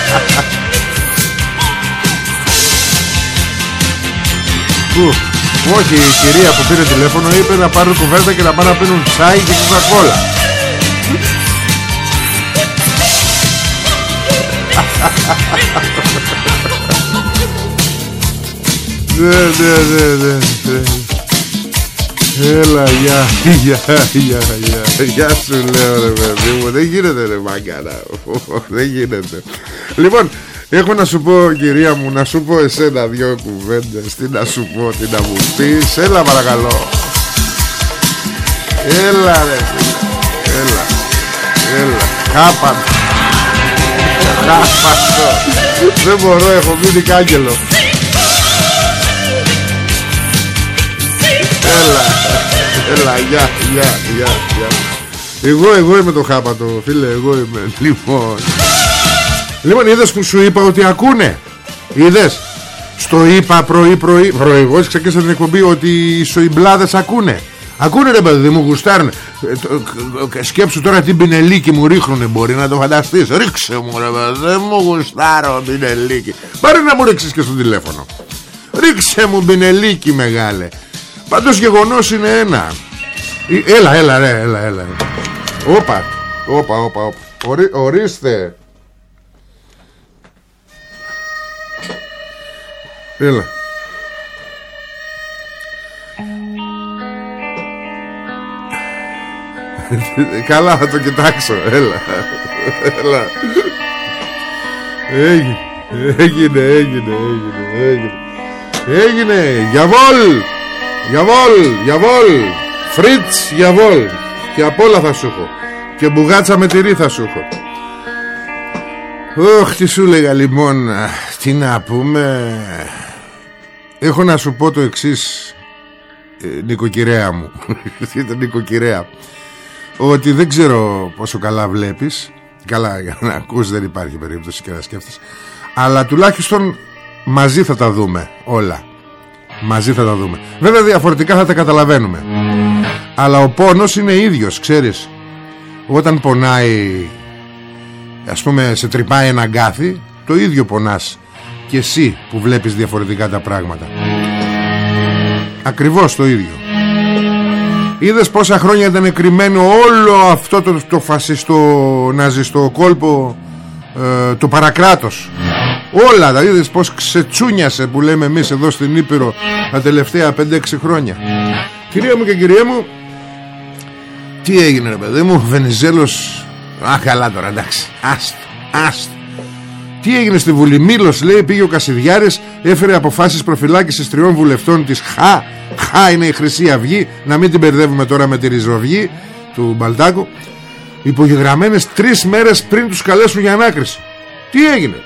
Όχι, η κυρία που πήρε τηλέφωνο είπε να πάρουν κουβέρτα και να πάνε να πίνουν τσάι και κουκακόλα. Ναι, ναι, ναι, ναι. ναι. Έλα, γεια, γεια, γεια, γεια Γεια σου λέω ρε παιδί μου Δεν γίνεται ρε μάγκαρα Δεν γίνεται Λοιπόν, έχω να σου πω κυρία μου Να σου πω εσένα δυο κουβέντες. Τι να σου πω, τι να μου πεις. Έλα παρακαλώ. Έλα ρε. Έλα. Έλα. Χάπαν Χάπαν Δεν μπορώ, έχω μείνει κάγκελο Έλα. Έλα γεια γεια γεια Εγώ εγώ είμαι το χάπατο Φίλε εγώ είμαι. Λοιπόν Λοιπόν είδες που σου είπα ότι ακούνε; Είδες; Στο είπα πρωί πρωί Πρωί εγώ ξεκίνησα την εκπομπή Ότι οι σοϊμπλάδες ακούνε. Ακούνε ρε παιδί μου γουστάρουν. Ε, Σκέψου τώρα την πινελίκη μου ρίχνουνε Μπορεί να το φανταστείς. Ρίξε μου ρε παιδί μου γουστάρω πινελίκη. Πάρε να μου ρίξεις και στο τηλέφωνο. Ρίξε μου πινελίκη μεγάλε. Πάντως γεγονός είναι ένα. Έλα έλα ρε έλα έλα. Όπα Όπα όπα όπα. Ορί, Ορίστε Έλα. Καλά θα το κοιτάξω. Έλα. Έλα. Έγινε. Έγινε έγινε έγινε Έγινε. Έγινε. Γιαβόλ. Γιαβόλ, γιαβόλ. Φρίτς για βόλ Και απ' όλα θα σου έχω. Και μπουγάτσα με τυρί θα σου έχω. Ωχ τι σου λέγα λοιπόν Τι να πούμε Έχω να σου πω το εξής ε, Νοικοκυρέα μου. Ήταν νοικοκυρέα. Ότι δεν ξέρω πόσο καλά βλέπεις. Καλά για να ακούς δεν υπάρχει περίπτωση και να σκέφτεσαι. Αλλά τουλάχιστον μαζί θα τα δούμε όλα. Μαζί θα τα δούμε. Βέβαια διαφορετικά θα τα καταλαβαίνουμε. Αλλά ο πόνος είναι ίδιος Ξέρεις. Όταν πονάει Ας πούμε σε τρυπάει ένα γκάθι Το ίδιο πονάς Και εσύ που βλέπεις διαφορετικά τα πράγματα. Ακριβώς το ίδιο. Είδες πόσα χρόνια ήταν κρυμμένο όλο αυτό το, το φασιστο ναζιστο κόλπο ε, το παρακράτος. Όλα τα είδες πως ξετσούνιασε που λέμε εμείς εδώ στην Ήπειρο τα τελευταία 5-6 χρόνια. Κυρία μου και κυρία μου Τι έγινε ρε παιδί μου Βενιζέλος Α καλά τώρα εντάξει. Άστο άστο τι έγινε στη Βουλή; Μήλος λέει πήγε ο Κασιδιάρης Έφερε αποφάσεις προφυλάκησης τριών βουλευτών της. ΧΑ Χα είναι η Χρυσή Αυγή Να μην την μπερδεύουμε τώρα με τη Ριζοβγή Του Μπαλτάκου. Υπογεγραμμένες τρεις μέρες πριν τους καλέσουν για ανάκριση. Τι έγινε;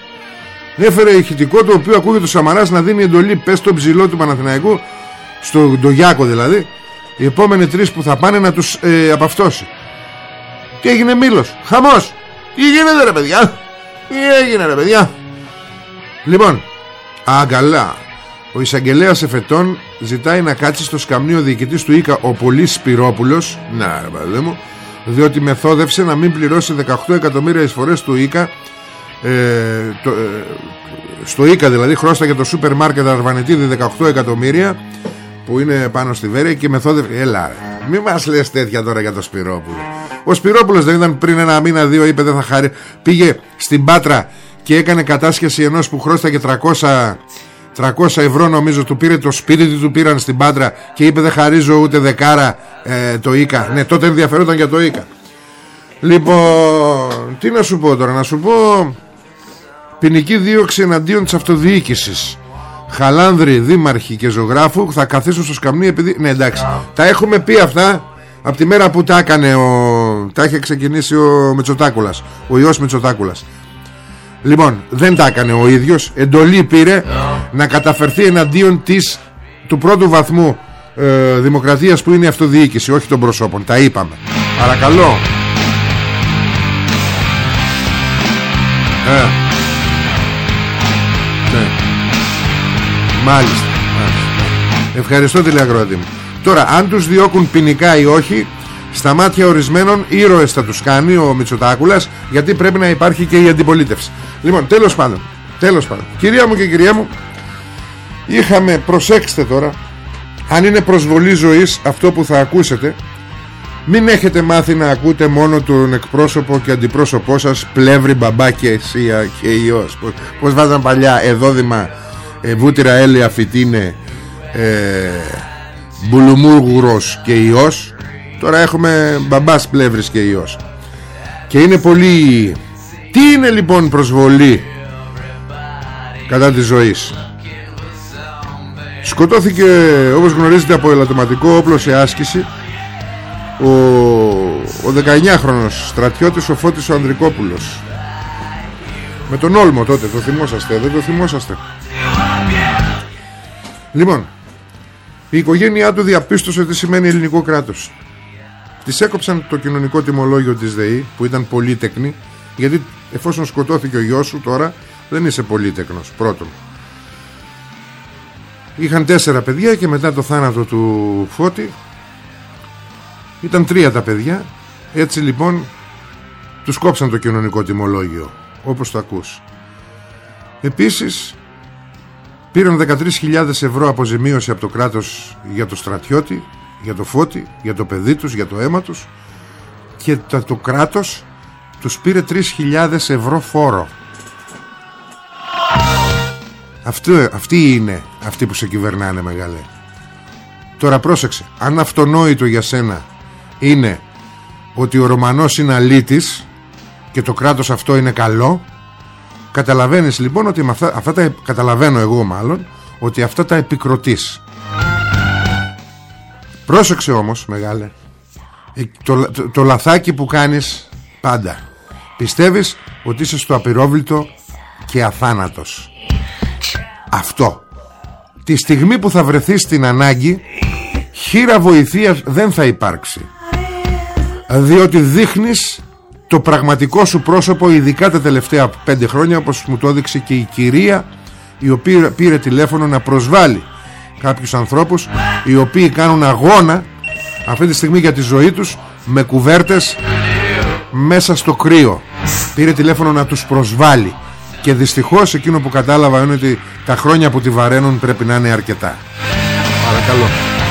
Έφερε ηχητικό το οποίο ακούγεται ο Σαμαράς να δίνει εντολή Πες το ψηλό του Παναθηναϊκού Στο Ντογιάκο δηλαδή Οι επόμενοι τρεις που θα πάνε να τους ε, απαυτώσει. Τι έγινε Μήλος; Χαμός. Τι γίνεται ρε παιδιά; Τι έγινε ρε παιδιά; Λοιπόν Αγκαλά Ο εισαγγελέας εφετών ζητάει να κάτσει στο σκαμνίο διοικητής του ΙΚΑ ο Πολύς Σπυρόπουλος Να ρε παιδί μου διότι μεθόδευσε να μην πληρώσει 18 εκατομμύρια εισφορές του ΙΚΑ ε, το, ε, στο ΙΚΑ δηλαδή χρώσταγε το σούπερ μάρκετ Αρβανετίδη 18 εκατομμύρια που είναι πάνω στη Βέρεια και μεθόδευσε έλα μη μας λες τέτοια τώρα για το Σπυρόπουλο. Ο Σπυρόπουλος δεν ήταν πριν ένα μήνα δύο είπε δεν θα χάρη πήγε στην Πάτρα και έκανε κατάσχεση ενός που χρώσταγε 300 300 ευρώ νομίζω του πήρε το σπίτι του πήραν στην Πάντρα και είπε δεν χαρίζω ούτε δεκάρα ε, το ΙΚΑ ναι τότε ενδιαφερόταν για το ΙΚΑ λοιπόν τι να σου πω τώρα να σου πω ποινική δίωξη εναντίον της αυτοδιοίκησης Χαλάνδρη, Δήμαρχη και Ζωγράφου θα καθίσουν στο σκαμνί επειδή... Ναι εντάξει, τα έχουμε πει αυτά από τη μέρα που τα έκανε ο... Τα είχε ξεκινήσει ο Μητσοτάκουλας Ο Υιός Μητσοτάκουλας. Λοιπόν δεν τα έκανε ο ίδιος. Εντολή πήρε να καταφερθεί εναντίον της Του πρώτου βαθμού ε, Δημοκρατίας που είναι η αυτοδιοίκηση Όχι των προσώπων, τα είπαμε. Παρακαλώ. Ε. Μάλιστα, μάλιστα. Ευχαριστώ τηλεακροατή μου. Τώρα αν τους διώκουν ποινικά ή όχι Στα μάτια ορισμένων ήρωες θα τους κάνει ο Μητσοτάκουλας Γιατί πρέπει να υπάρχει και η αντιπολίτευση. Λοιπόν τέλος πάντων Τέλος πάντων. Κυρία μου και κυρία μου Είχαμε προσέξτε τώρα Αν είναι προσβολή ζωής Αυτό που θα ακούσετε Μην έχετε μάθει να ακούτε μόνο τον εκπρόσωπο και αντιπρόσωπό σας Πλεύρη μπαμπά και εσύ και ιός Πώς, πώς βάζαν παλιά εδόδημα ε, Βούτυρα έλαια φυτίνε ε, Μπουλουμούργουρος και ιός Τώρα έχουμε μπαμπάς πλεύρης και ιός Και είναι πολύ Τι είναι λοιπόν προσβολή Κατά της ζωής; Σκοτώθηκε όπως γνωρίζετε από ελαττωματικό όπλο σε άσκηση ο, ο 19χρονος στρατιώτης ο Φώτης ο Ανδρικόπουλος. Με τον Όλμο τότε το θυμόσαστε δεν το θυμόσαστε; Λοιπόν η οικογένειά του διαπίστωσε τι σημαίνει ελληνικό κράτος. Της έκοψαν το κοινωνικό τιμολόγιο της ΔΕΗ Που ήταν πολύτεκνη Γιατί εφόσον σκοτώθηκε ο γιος σου τώρα Δεν είσαι πολύτεκνος Πρώτον. Είχαν τέσσερα παιδιά και μετά το θάνατο του Φώτη. Ήταν τρία τα παιδιά. Έτσι λοιπόν Τους κόψαν το κοινωνικό τιμολόγιο Όπως το ακούς. Επίσης Πήραν 13.000 ευρώ αποζημίωση από το κράτος για το στρατιώτη, για το φώτι, για το παιδί τους, για το αίμα τους και το, το κράτος τους πήρε 3.000 ευρώ φόρο. Αυτή, αυτοί είναι αυτοί που σε κυβερνάνε μεγάλε. Τώρα πρόσεξε, αν αυτονόητο για σένα είναι ότι ο Ρωμανός είναι αλήτης και το κράτος αυτό είναι καλό Καταλαβαίνεις λοιπόν ότι με αυτά, αυτά τα καταλαβαίνω εγώ μάλλον ότι αυτά τα επικροτείς. Πρόσεξε όμως μεγάλε ε, το, το, το λαθάκι που κάνεις πάντα. Πιστεύεις ότι είσαι στο απειρόβλητο και αθάνατος. Αυτό. Τη στιγμή που θα βρεθείς στην ανάγκη Χείρα βοηθείας δεν θα υπάρξει. Διότι δείχνεις το πραγματικό σου πρόσωπο Ειδικά τα τελευταία πέντε χρόνια Όπως μου το έδειξε και η κυρία Η οποία πήρε τηλέφωνο να προσβάλλει Κάποιους ανθρώπους Οι οποίοι κάνουν αγώνα Αυτή τη στιγμή για τη ζωή τους Με κουβέρτες Μέσα στο κρύο. Πήρε τηλέφωνο να τους προσβάλλει. Και δυστυχώς εκείνο που κατάλαβα είναι ότι Τα χρόνια που τη βαραίνουν πρέπει να είναι αρκετά. Παρακαλώ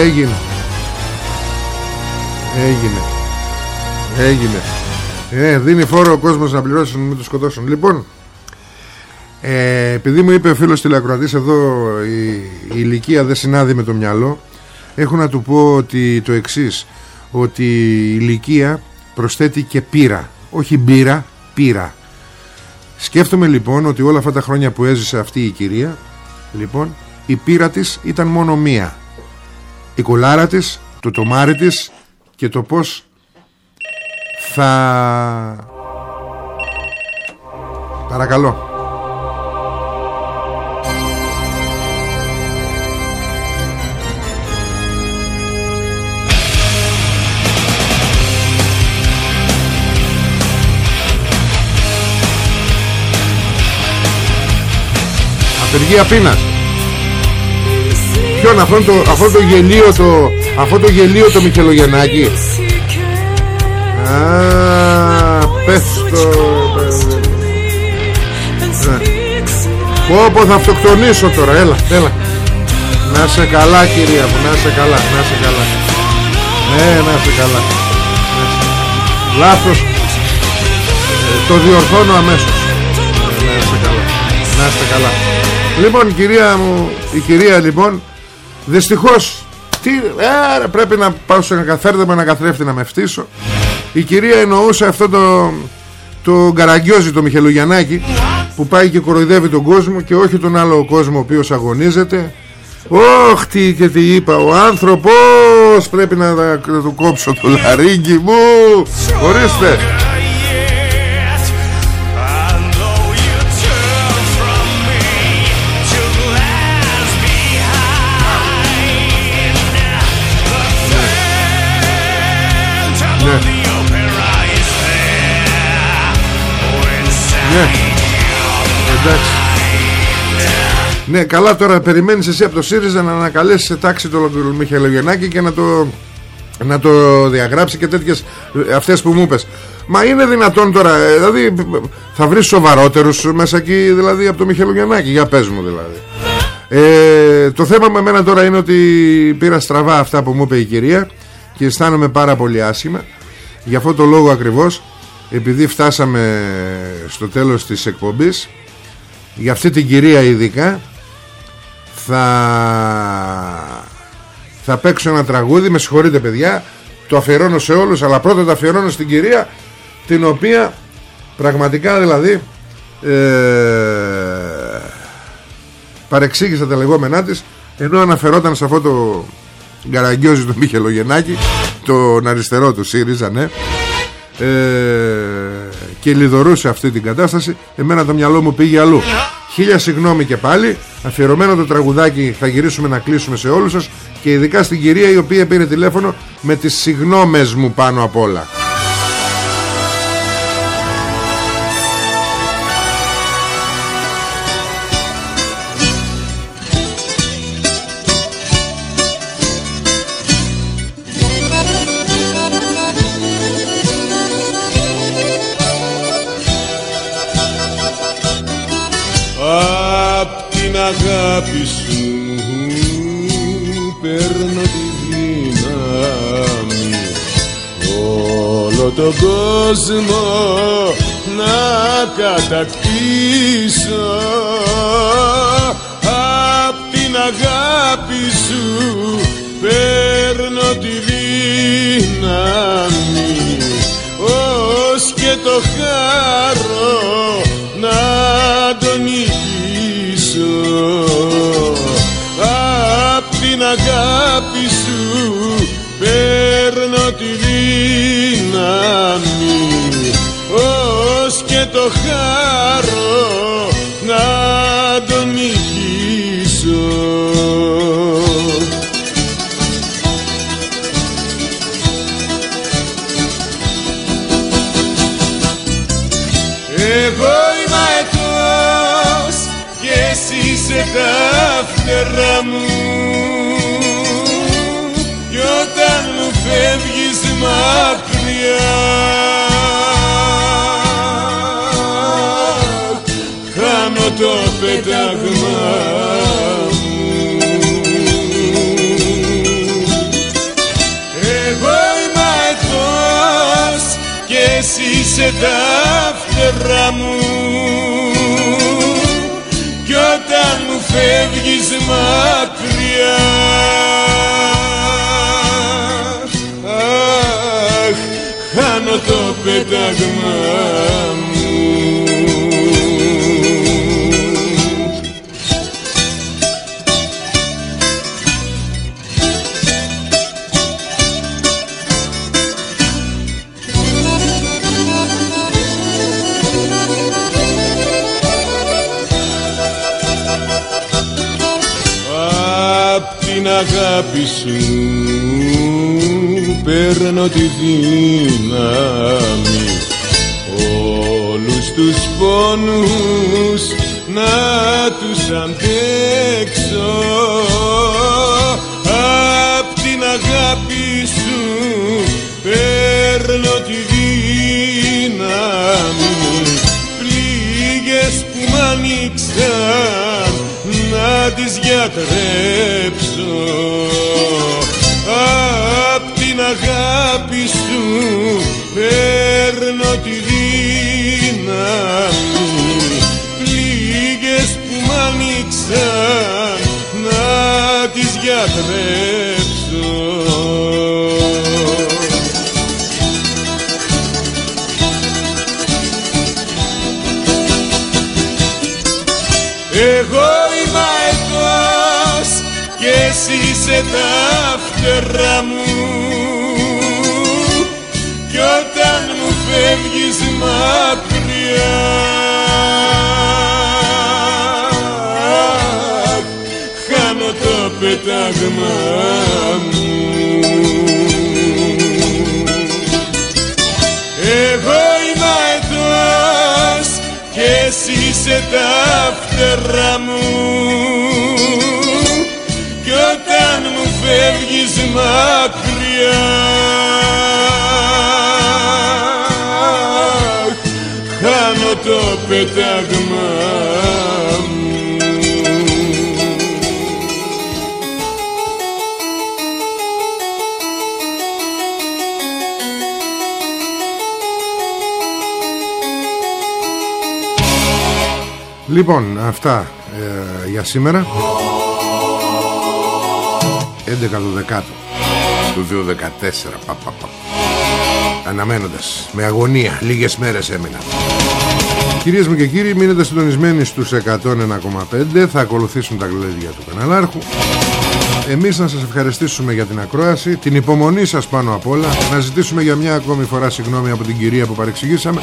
Έγινε. Έγινε. Έγινε. Ε, Δίνει φόρο ο κόσμος να πληρώσει να μην το σκοτώσουν. Λοιπόν ε, Επειδή μου είπε ο φίλος τηλεακροατής Εδώ η, η ηλικία δεν συνάδει με το μυαλό Έχω να του πω ότι το εξής Ότι η ηλικία προσθέτει και πύρα Όχι μπύρα, πύρα Σκέφτομαι λοιπόν ότι όλα αυτά τα χρόνια που έζησε αυτή η κυρία Λοιπόν η πείρα της ήταν μόνο μία Η κολάρα της, το τομάρι της Και το πως θα... Παρακαλώ. Απεργία πείνας Ποιον αυτό το, αυτό το γελίο το Αυτό το γελίο το Μιχελογεννάκη Α, πες το Πω πω θα αυτοκτονήσω τώρα. Έλα, έλα. Να σε καλά κυρία μου Να σε καλά, να σε καλά. Ναι, να σε καλά. Λάθος. Ε, Το διορθώνω αμέσως. Να σε καλά Να σε καλά. Λοιπόν η κυρία μου Η κυρία λοιπόν Δυστυχώς τι, ε, Πρέπει να πάω σε ένα ένα καθρέφτη να με φτύσω. Η κυρία εννοούσε αυτό το Το γκαραγκιόζι το Μιχελογιαννάκη Που πάει και κοροϊδεύει τον κόσμο Και όχι τον άλλο κόσμο ο οποίος αγωνίζεται. Ωχ τι και τι είπα Ο άνθρωπος! Πρέπει να, να, να του κόψω το λαρίγκι μου! Ορίστε Ναι. Εντάξει. Ναι καλά τώρα περιμένεις εσύ από το ΣΥΡΙΖΑ να ανακαλέσει σε τάξη το Μιχαηλογεννάκη και να το να το διαγράψει και τέτοιες αυτές που μου είπες. Μα είναι δυνατόν τώρα ε, Δηλαδή θα βρεις σοβαρότερους μέσα εκεί Δηλαδή από το Μιχελογιαννάκη Για πες μου δηλαδή. Ε, Το θέμα με μένα τώρα είναι ότι Πήρα στραβά αυτά που μου είπε η κυρία Και αισθάνομαι πάρα πολύ άσχημα. Για αυτό το λόγο ακριβώς επειδή φτάσαμε στο τέλος της εκπομπής για αυτή την κυρία ειδικά θα θα παίξω ένα τραγούδι. Με συγχωρείτε παιδιά το αφιερώνω σε όλους αλλά πρώτα το αφιερώνω στην κυρία την οποία πραγματικά δηλαδή ε, παρεξήγησα τα λεγόμενά της ενώ αναφερόταν σε αυτό το γκαραγκιόζι του Μιχελογεννάκη τον αριστερό του ΣΥΡΙΖΑ ναι ε, και λιδωρούσε αυτή την κατάσταση. Εμένα το μυαλό μου πήγε αλλού. Χίλια συγγνώμη και πάλι. Αφιερωμένο το τραγουδάκι θα γυρίσουμε να κλείσουμε σε όλους σας και ειδικά στην κυρία η οποία πήρε τηλέφωνο με τις συγγνώμες μου πάνω απ' όλα τον κόσμο να κατακτήσω. Απ' την αγάπη σου παίρνω τη δύναμη ως και το χάρο να τον νικήσω δύναμη ως και το χάρο να τον νικήσω. Τα φτερά μου. Κι όταν μου φεύγεις μακριά χάνω το πέταγμα μου. Εγώ είμαι αετός και εσύ σε τα φτερά μου. Όταν μου φεύγεις μακριά πέταγμα μου. Αγάπη σου παίρνω τη δύναμη όλους τους πόνους να τους αντέξω. Απ' την αγάπη σου παίρνω τη δύναμη. Πληγές που μ' ανοίξαν να τις γιατρέψω. Απ' την αγάπη σου παίρνω τη δύναμη. Πληγές που μ' ανοίξαν να τις γιατρέψω. Εγώ εσύ σε τα φτερά μου μακριά χάνω το πετάγμα μου. Εγώ είμαι αετός και εσύ σε τα φτερά μου. Φεύγεις μακριά το πετάγμα Λοιπόν, αυτά ε, για σήμερα. 11 του δεκάτου του 2014 πα, πα, πα. αναμένοντας με αγωνία λίγες μέρες έμειναν Κυρίες μου και κύριοι μείνετε συντονισμένοι στους 101,5 θα ακολουθήσουν τα γλέδια του καναλάρχου εμείς να σας ευχαριστήσουμε για την ακρόαση Την υπομονή σας πάνω απ' όλα. Να ζητήσουμε για μια ακόμη φορά συγγνώμη από την κυρία που παρεξηγήσαμε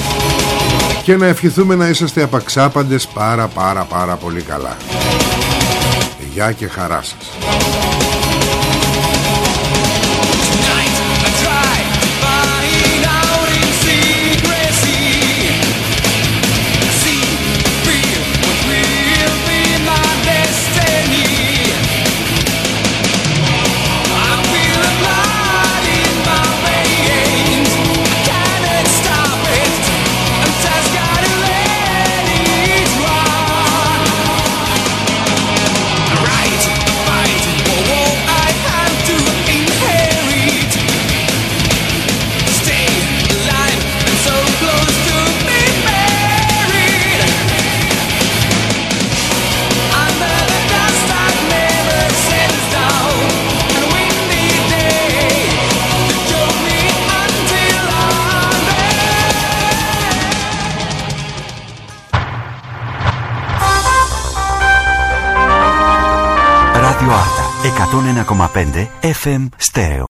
Και να ευχηθούμε να είσαστε απαξάπαντες πάρα πάρα πάρα πολύ καλά. Γεια και χαρά σας 1,5 FM στέο